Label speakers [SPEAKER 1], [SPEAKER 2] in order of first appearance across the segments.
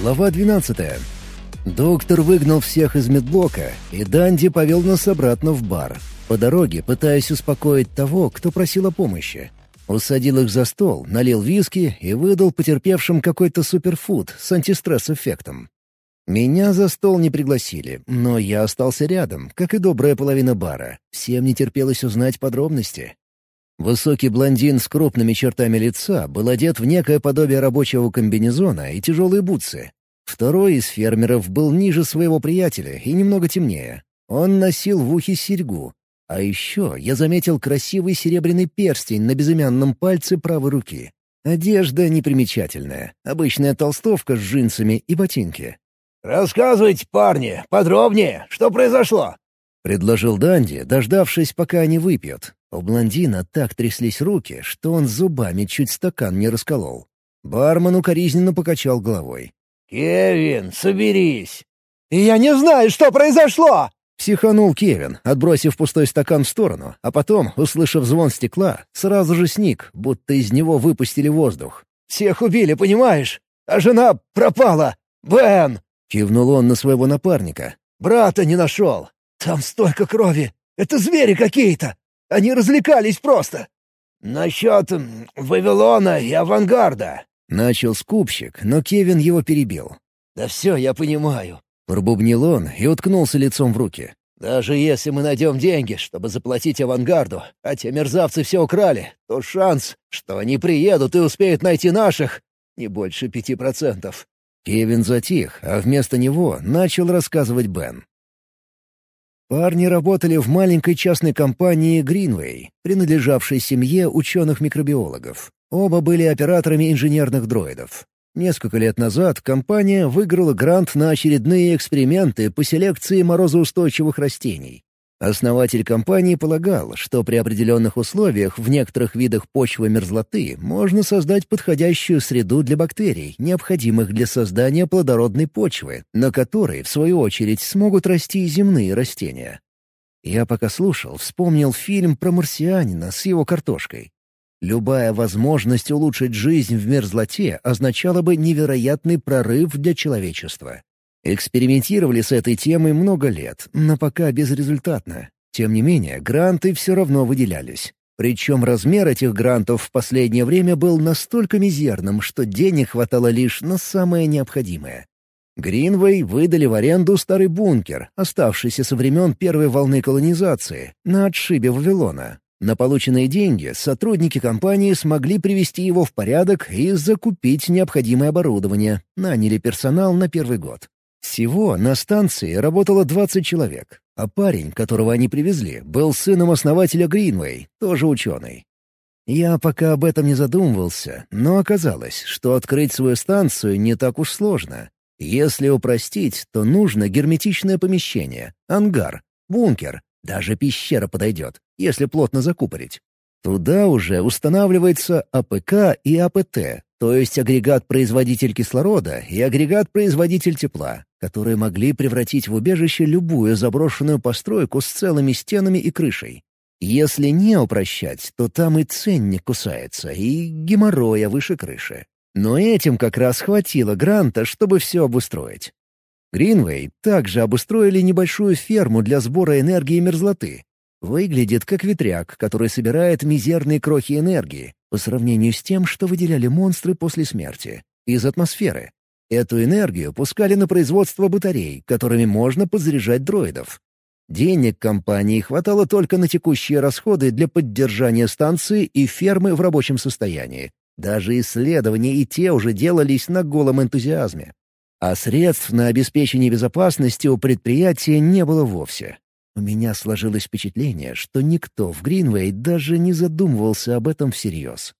[SPEAKER 1] Глава 12. Доктор выгнал всех из медблока, и Данди повел нас обратно в бар, по дороге пытаясь успокоить того, кто просил о помощи. Усадил их за стол, налил виски и выдал потерпевшим какой-то суперфуд с антистресс-эффектом. Меня за стол не пригласили, но я остался рядом, как и добрая половина бара. Всем не терпелось узнать подробности. Высокий блондин с крупными чертами лица был одет в некое подобие рабочего комбинезона и тяжелые бутсы. Второй из фермеров был ниже своего приятеля и немного темнее. Он носил в ухе серьгу. А еще я заметил красивый серебряный перстень на безымянном пальце правой руки. Одежда непримечательная. Обычная толстовка с джинсами и ботинки.
[SPEAKER 2] «Рассказывайте, парни, подробнее, что произошло?»
[SPEAKER 1] — предложил Данди, дождавшись, пока они выпьют. У блондина так тряслись руки, что он зубами чуть стакан не расколол. Бармен укоризненно покачал головой.
[SPEAKER 2] «Кевин, соберись!»
[SPEAKER 3] «Я не знаю, что произошло!»
[SPEAKER 1] Психанул Кевин, отбросив пустой стакан в сторону, а потом, услышав звон стекла, сразу же сник, будто из него выпустили воздух.
[SPEAKER 3] «Всех убили, понимаешь? А жена пропала! Бен!»
[SPEAKER 1] Кивнул он на своего напарника.
[SPEAKER 3] «Брата не нашел! Там столько крови! Это звери какие-то! Они развлекались просто!»
[SPEAKER 2] «Насчет Вавилона и авангарда!»
[SPEAKER 1] Начал скупщик, но Кевин его перебил.
[SPEAKER 3] «Да все я понимаю!»
[SPEAKER 1] Пробубнил он и уткнулся лицом в руки.
[SPEAKER 3] «Даже если мы найдем деньги, чтобы заплатить авангарду, а те мерзавцы все украли, то шанс, что они приедут и успеют найти наших, не больше пяти процентов.
[SPEAKER 1] Кевин затих, а вместо него начал рассказывать Бен. Парни работали в маленькой частной компании Greenway, принадлежавшей семье ученых-микробиологов. Оба были операторами инженерных дроидов. Несколько лет назад компания выиграла грант на очередные эксперименты по селекции морозоустойчивых растений. Основатель компании полагал, что при определенных условиях в некоторых видах почвы мерзлоты можно создать подходящую среду для бактерий, необходимых для создания плодородной почвы, на которой, в свою очередь, смогут расти земные растения. Я пока слушал, вспомнил фильм про марсианина с его картошкой. Любая возможность улучшить жизнь в мерзлоте означала бы невероятный прорыв для человечества. Экспериментировали с этой темой много лет, но пока безрезультатно. Тем не менее, гранты все равно выделялись. Причем размер этих грантов в последнее время был настолько мизерным, что денег хватало лишь на самое необходимое. Гринвей выдали в аренду старый бункер, оставшийся со времен первой волны колонизации, на отшибе Вавилона. На полученные деньги сотрудники компании смогли привести его в порядок и закупить необходимое оборудование, наняли персонал на первый год. Всего на станции работало 20 человек, а парень, которого они привезли, был сыном основателя Гринвей, тоже ученый. Я пока об этом не задумывался, но оказалось, что открыть свою станцию не так уж сложно. Если упростить, то нужно герметичное помещение, ангар, бункер, даже пещера подойдет, если плотно закупорить. Туда уже устанавливается АПК и АПТ, то есть агрегат-производитель кислорода и агрегат-производитель тепла, которые могли превратить в убежище любую заброшенную постройку с целыми стенами и крышей. Если не упрощать, то там и ценник кусается, и геморроя выше крыши. Но этим как раз хватило гранта, чтобы все обустроить. Гринвей также обустроили небольшую ферму для сбора энергии мерзлоты, Выглядит как ветряк, который собирает мизерные крохи энергии, по сравнению с тем, что выделяли монстры после смерти, из атмосферы. Эту энергию пускали на производство батарей, которыми можно подзаряжать дроидов. Денег компании хватало только на текущие расходы для поддержания станции и фермы в рабочем состоянии. Даже исследования и те уже делались на голом энтузиазме. А средств на обеспечение безопасности у предприятия не было вовсе. У меня сложилось впечатление, что никто в Гринвей даже не задумывался об этом всерьез.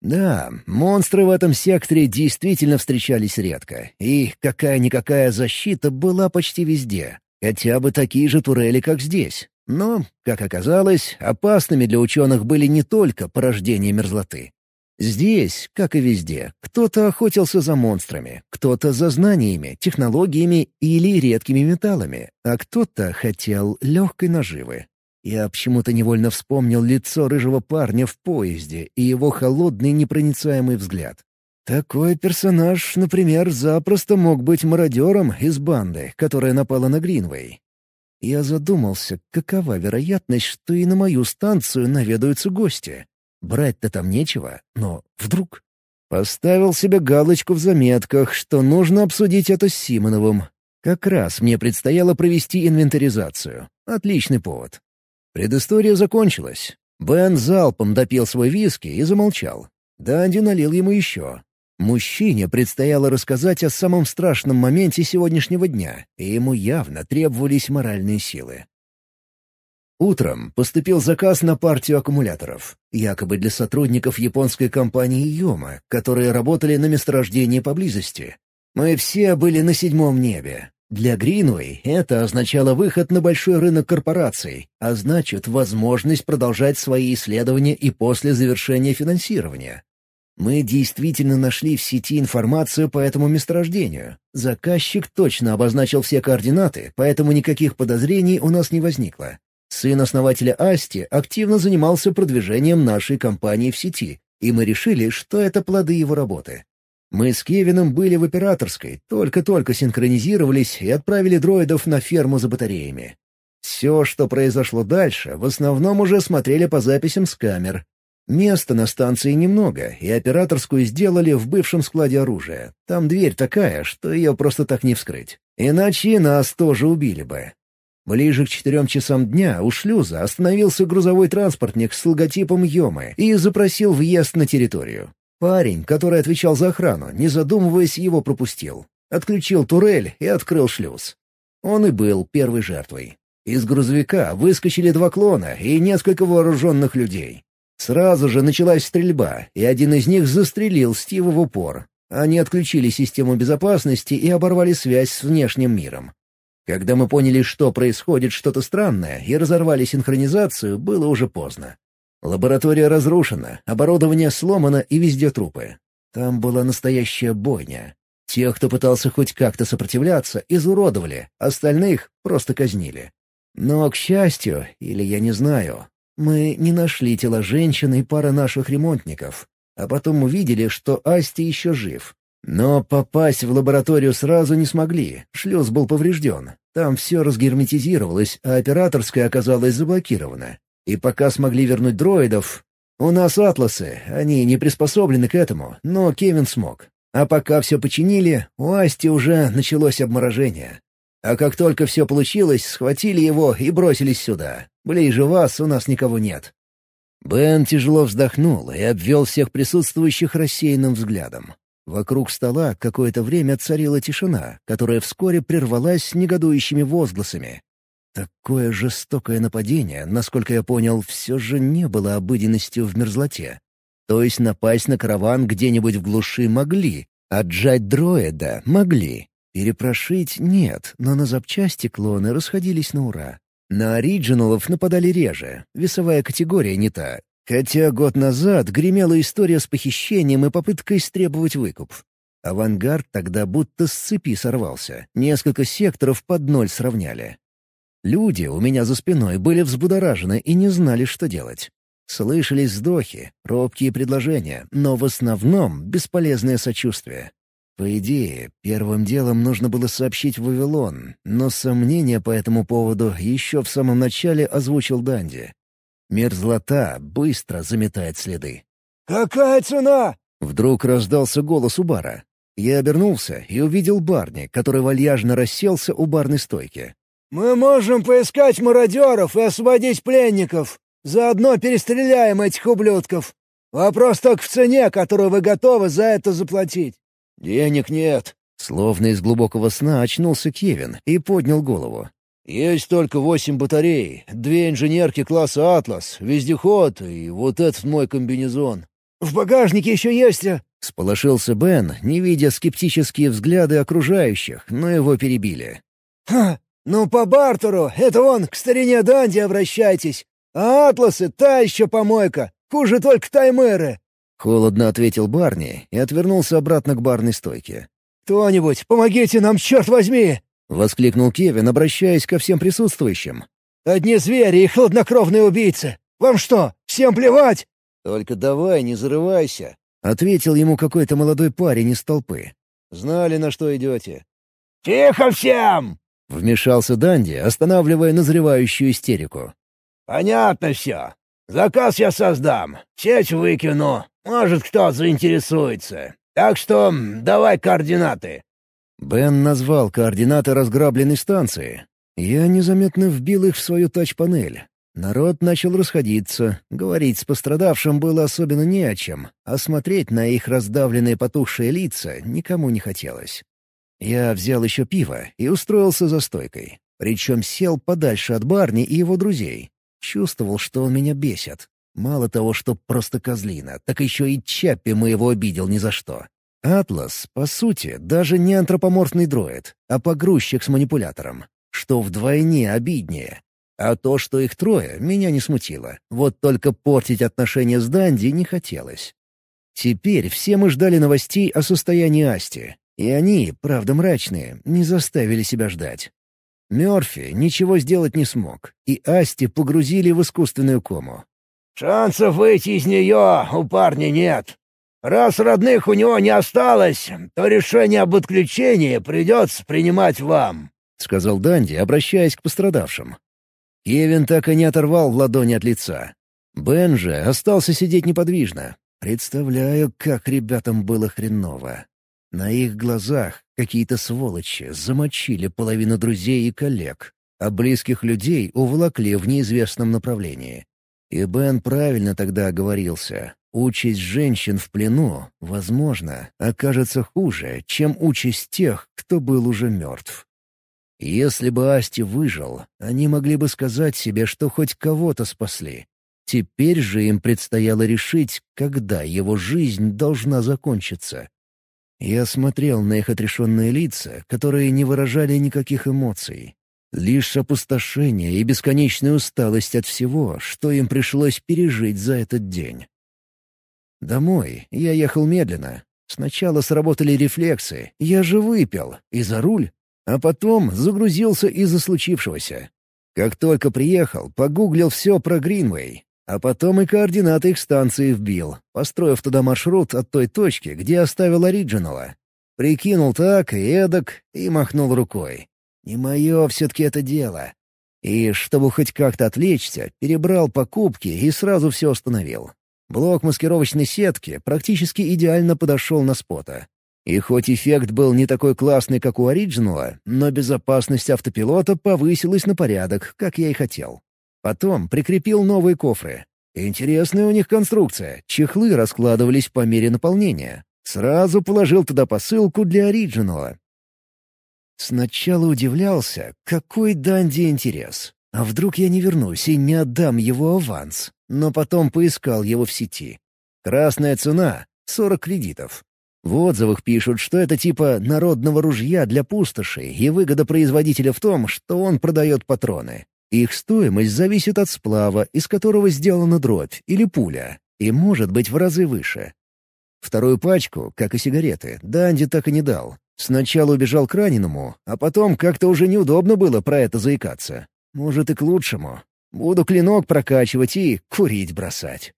[SPEAKER 1] Да, монстры в этом секторе действительно встречались редко, и какая-никакая защита была почти везде, хотя бы такие же турели, как здесь. Но, как оказалось, опасными для ученых были не только порождения мерзлоты. Здесь, как и везде, кто-то охотился за монстрами, кто-то за знаниями, технологиями или редкими металлами, а кто-то хотел легкой наживы. Я почему-то невольно вспомнил лицо рыжего парня в поезде и его холодный непроницаемый взгляд. Такой персонаж, например, запросто мог быть мародером из банды, которая напала на Гринвей. Я задумался, какова вероятность, что и на мою станцию наведаются гости. Брать-то там нечего, но вдруг... Поставил себе галочку в заметках, что нужно обсудить это с Симоновым. Как раз мне предстояло провести инвентаризацию. Отличный повод. Предыстория закончилась. Бен залпом допил свой виски и замолчал. Данди налил ему еще. Мужчине предстояло рассказать о самом страшном моменте сегодняшнего дня, и ему явно требовались моральные силы. Утром поступил заказ на партию аккумуляторов, якобы для сотрудников японской компании «Йома», которые работали на месторождении поблизости. Мы все были на седьмом небе. Для Гринвей это означало выход на большой рынок корпораций, а значит, возможность продолжать свои исследования и после завершения финансирования. Мы действительно нашли в сети информацию по этому месторождению. Заказчик точно обозначил все координаты, поэтому никаких подозрений у нас не возникло. Сын основателя Асти активно занимался продвижением нашей компании в сети, и мы решили, что это плоды его работы. Мы с Кевином были в операторской, только-только синхронизировались и отправили дроидов на ферму за батареями. Все, что произошло дальше, в основном уже смотрели по записям с камер. Места на станции немного, и операторскую сделали в бывшем складе оружия. Там дверь такая, что ее просто так не вскрыть. Иначе нас тоже убили бы. Ближе к четырем часам дня у шлюза остановился грузовой транспортник с логотипом Йомы и запросил въезд на территорию. Парень, который отвечал за охрану, не задумываясь, его пропустил. Отключил турель и открыл шлюз. Он и был первой жертвой. Из грузовика выскочили два клона и несколько вооруженных людей. Сразу же началась стрельба, и один из них застрелил Стива в упор. Они отключили систему безопасности и оборвали связь с внешним миром. Когда мы поняли, что происходит что-то странное, и разорвали синхронизацию, было уже поздно. Лаборатория разрушена, оборудование сломано и везде трупы. Там была настоящая бойня. Тех, кто пытался хоть как-то сопротивляться, изуродовали, остальных просто казнили. Но, к счастью, или я не знаю, мы не нашли тела женщины и пары наших ремонтников, а потом увидели, что Асти еще жив, но попасть в лабораторию сразу не смогли, шлюз был поврежден. Там все разгерметизировалось, а операторская оказалась заблокирована. И пока смогли вернуть дроидов... У нас атласы, они не приспособлены к этому, но Кевин смог. А пока все починили, у Асти уже началось обморожение. А как только все получилось, схватили его и бросились сюда. Ближе вас у нас никого нет. Бен тяжело вздохнул и обвел всех присутствующих рассеянным взглядом. Вокруг стола какое-то время царила тишина, которая вскоре прервалась негодующими возгласами. Такое жестокое нападение, насколько я понял, все же не было обыденностью в мерзлоте. То есть напасть на караван где-нибудь в глуши могли, отжать дроида могли. Перепрошить — нет, но на запчасти клоны расходились на ура. На оригиналов нападали реже, весовая категория не та, Хотя год назад гремела история с похищением и попыткой истребовать выкуп. Авангард тогда будто с цепи сорвался, несколько секторов под ноль сравняли. Люди у меня за спиной были взбудоражены и не знали, что делать. Слышались вздохи, робкие предложения, но в основном бесполезное сочувствие. По идее, первым делом нужно было сообщить в Вавилон, но сомнения по этому поводу еще в самом начале озвучил Данди. Мерзлота быстро заметает следы.
[SPEAKER 2] «Какая цена?»
[SPEAKER 1] Вдруг раздался голос у бара. Я обернулся и увидел Барни, который вальяжно расселся у барной стойки.
[SPEAKER 2] «Мы можем поискать мародеров и освободить пленников. Заодно перестреляем этих ублюдков. Вопрос только в цене, которую вы готовы за это заплатить».
[SPEAKER 1] «Денег нет». Словно из глубокого сна очнулся Кевин и поднял голову. Есть только восемь батарей, две инженерки класса «Атлас», вездеход и вот этот мой комбинезон.
[SPEAKER 2] «В багажнике еще есть...» а?»
[SPEAKER 1] — сполошился Бен, не видя скептические взгляды окружающих, но его перебили.
[SPEAKER 2] «Ха! Ну, по бартеру, это вон, к старине Данди обращайтесь. А «Атласы» — та еще помойка, хуже только таймеры».
[SPEAKER 1] Холодно ответил Барни и отвернулся обратно к барной стойке.
[SPEAKER 2] «Кто-нибудь, помогите нам, черт возьми!»
[SPEAKER 1] — воскликнул Кевин, обращаясь ко всем присутствующим.
[SPEAKER 2] «Одни звери и хладнокровные убийцы! Вам что, всем плевать?»
[SPEAKER 3] «Только давай, не зарывайся!»
[SPEAKER 1] — ответил ему какой-то молодой парень из толпы.
[SPEAKER 3] «Знали, на что идете».
[SPEAKER 2] «Тихо всем!»
[SPEAKER 1] — вмешался Данди, останавливая назревающую истерику.
[SPEAKER 2] «Понятно все. Заказ я создам, сеть выкину, может, кто заинтересуется. Так что давай координаты».
[SPEAKER 1] Бен назвал координаты разграбленной станции. Я незаметно вбил их в свою тач-панель. Народ начал расходиться, говорить с пострадавшим было особенно не о чем, а смотреть на их раздавленные потухшие лица никому не хотелось. Я взял еще пиво и устроился за стойкой. Причем сел подальше от Барни и его друзей. Чувствовал, что он меня бесит. Мало того, что просто козлина, так еще и Чаппи моего обидел ни за что. Атлас, по сути, даже не антропоморфный дроид, а погрузчик с манипулятором, что вдвойне обиднее. А то, что их трое, меня не смутило. Вот только портить отношения с Данди не хотелось. Теперь все мы ждали новостей о состоянии Асти. И они, правда мрачные, не заставили себя ждать. Мёрфи ничего сделать не смог, и Асти погрузили в искусственную кому.
[SPEAKER 2] «Шансов выйти из нее у парня нет. Раз родных у него не осталось, то решение об отключении придется принимать вам», —
[SPEAKER 1] сказал Данди, обращаясь к пострадавшим. Кевин так и не оторвал ладони от лица. Бен же остался сидеть неподвижно. Представляю, как ребятам было хреново. На их глазах какие-то сволочи замочили половину друзей и коллег, а близких людей уволокли в неизвестном направлении. И Бен правильно тогда оговорился. Участь женщин в плену, возможно, окажется хуже, чем участь тех, кто был уже мертв. Если бы Асти выжил, они могли бы сказать себе, что хоть кого-то спасли. Теперь же им предстояло решить, когда его жизнь должна закончиться. Я смотрел на их отрешенные лица, которые не выражали никаких эмоций. Лишь опустошение и бесконечная усталость от всего, что им пришлось пережить за этот день. Домой я ехал медленно. Сначала сработали рефлексы, я же выпил, и за руль, а потом загрузился из-за случившегося. Как только приехал, погуглил все про Гринвей, а потом и координаты их станции вбил, построив туда маршрут от той точки, где оставил оригинала. Прикинул так и эдак и махнул рукой. Не мое все-таки это дело. И, чтобы хоть как-то отвлечься, перебрал покупки и сразу все остановил. Блок маскировочной сетки практически идеально подошел на спота. И хоть эффект был не такой классный, как у оригинала, но безопасность автопилота повысилась на порядок, как я и хотел. Потом прикрепил новые кофры. Интересная у них конструкция. Чехлы раскладывались по мере наполнения. Сразу положил туда посылку для оригинала, Сначала удивлялся, какой Данди интерес. А вдруг я не вернусь и не отдам его аванс? Но потом поискал его в сети. Красная цена — 40 кредитов. В отзывах пишут, что это типа народного ружья для пустошей, и выгода производителя в том, что он продает патроны. Их стоимость зависит от сплава, из которого сделана дробь или пуля, и может быть в разы выше. Вторую пачку, как и сигареты, Данди так и не дал, Сначала убежал к раненому, а потом как-то уже неудобно было про это заикаться. Может, и к лучшему. Буду клинок прокачивать и курить бросать.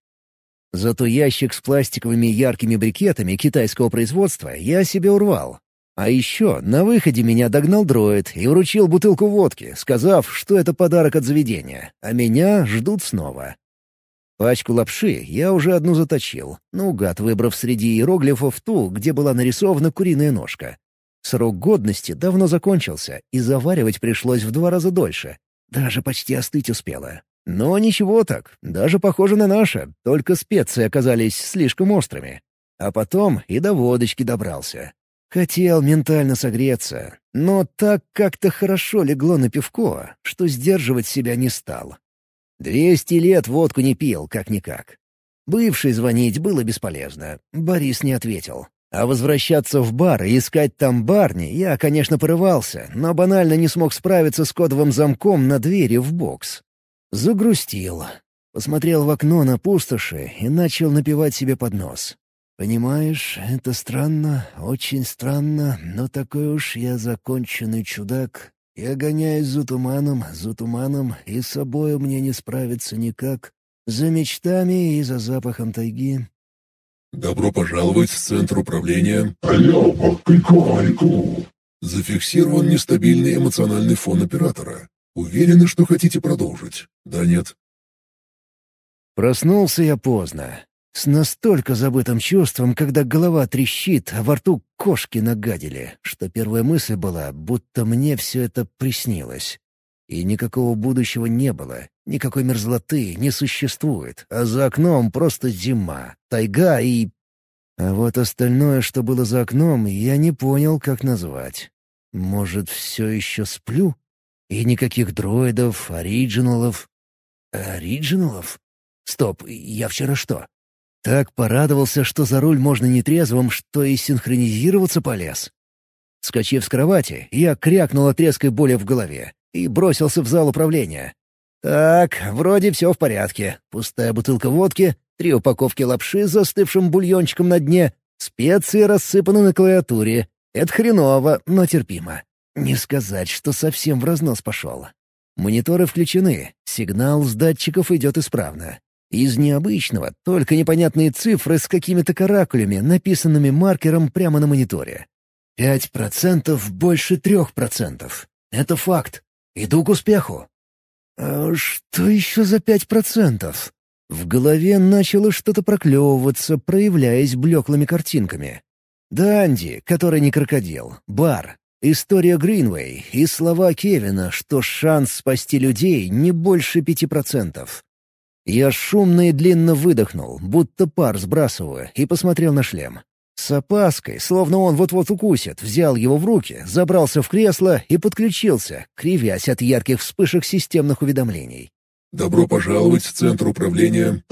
[SPEAKER 1] Зато ящик с пластиковыми яркими брикетами китайского производства я себе урвал. А еще на выходе меня догнал дроид и вручил бутылку водки, сказав, что это подарок от заведения, а меня ждут снова. Пачку лапши я уже одну заточил, наугад выбрав среди иероглифов ту, где была нарисована куриная ножка. Срок годности давно закончился, и заваривать пришлось в два раза дольше. Даже почти остыть успела. Но ничего так, даже похоже на наше, только специи оказались слишком острыми. А потом и до водочки добрался. Хотел ментально согреться, но так как-то хорошо легло на пивко, что сдерживать себя не стал. Двести лет водку не пил, как-никак. Бывший звонить было бесполезно, Борис не ответил. А возвращаться в бар и искать там барни я, конечно, порывался, но банально не смог справиться с кодовым замком на двери в бокс. Загрустил. Посмотрел в окно на пустоши и начал напевать себе под нос. «Понимаешь, это странно, очень странно, но такой уж я законченный чудак. Я гоняюсь за туманом, за туманом, и с собою мне не справиться никак. За мечтами и за запахом тайги.
[SPEAKER 4] Добро пожаловать в центр управления. Зафиксирован нестабильный эмоциональный фон оператора. Уверены, что хотите продолжить? Да, нет?
[SPEAKER 1] Проснулся я поздно. С настолько забытым чувством, когда голова трещит, а во рту кошки нагадили, что первая мысль была, будто мне все это приснилось. И никакого будущего не было, никакой мерзлоты не существует, а за окном просто зима, тайга и... А вот остальное, что было за окном, я не понял, как назвать. Может, все еще сплю? И никаких дроидов, оригиналов... Оригиналов? Стоп, я вчера что? Так порадовался, что за руль можно нетрезвым, что и синхронизироваться полез. Скочив с кровати, я крякнул от резкой боли в голове и бросился в зал управления. Так, вроде все в порядке. Пустая бутылка водки, три упаковки лапши с застывшим бульончиком на дне, специи рассыпаны на клавиатуре. Это хреново, но терпимо. Не сказать, что совсем в разнос пошел. Мониторы включены, сигнал с датчиков идет исправно. Из необычного — только непонятные цифры с какими-то каракулями, написанными маркером прямо на мониторе. Пять процентов больше трех процентов. Это факт. Иду к успеху. А что еще за пять процентов? В голове начало что-то проклевываться, проявляясь блеклыми картинками. Данди, который не крокодил, бар, история Гринвей и слова Кевина, что шанс спасти людей не больше пяти процентов. Я шумно и длинно выдохнул, будто пар сбрасываю, и посмотрел на шлем. С опаской, словно он вот-вот укусит, взял его в руки, забрался в кресло и подключился, кривясь от ярких вспышек системных уведомлений.
[SPEAKER 4] «Добро пожаловать в Центр управления...»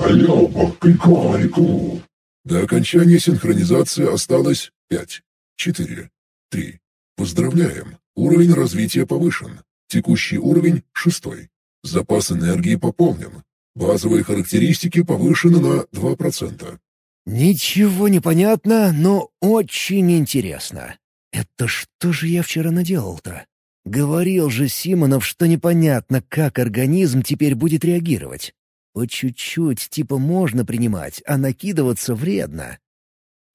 [SPEAKER 4] До окончания синхронизации осталось пять, четыре, три. Поздравляем! Уровень развития повышен. Текущий уровень — шестой. Запас энергии пополнен. Базовые характеристики повышены на 2%.
[SPEAKER 1] Ничего не понятно, но очень интересно. Это что же я вчера наделал-то? Говорил же Симонов, что непонятно, как организм теперь будет реагировать. По чуть-чуть типа можно принимать, а накидываться вредно.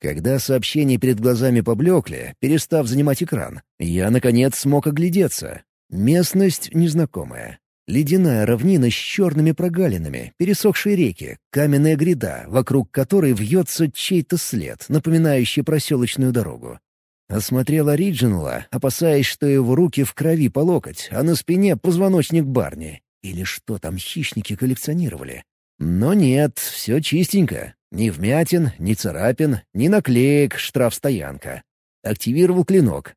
[SPEAKER 1] Когда сообщения перед глазами поблекли, перестав занимать экран, я, наконец, смог оглядеться. Местность незнакомая. Ледяная равнина с черными прогалинами, пересохшие реки, каменная гряда, вокруг которой вьется чей-то след, напоминающий проселочную дорогу. Осмотрел Ориджинала, опасаясь, что его руки в крови по локоть, а на спине позвоночник Барни. Или что там хищники коллекционировали. Но нет, все чистенько. Ни вмятин, ни царапин, ни наклеек штрафстоянка. Активировал клинок,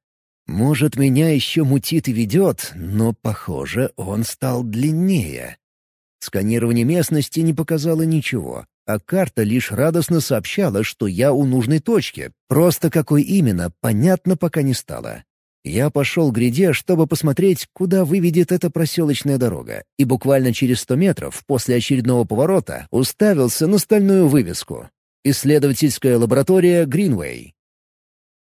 [SPEAKER 1] может, меня еще мутит и ведет, но, похоже, он стал длиннее. Сканирование местности не показало ничего, а карта лишь радостно сообщала, что я у нужной точки. Просто какой именно, понятно пока не стало. Я пошел к гряде, чтобы посмотреть, куда выведет эта проселочная дорога, и буквально через сто метров после очередного поворота уставился на стальную вывеску. Исследовательская лаборатория Гринвей.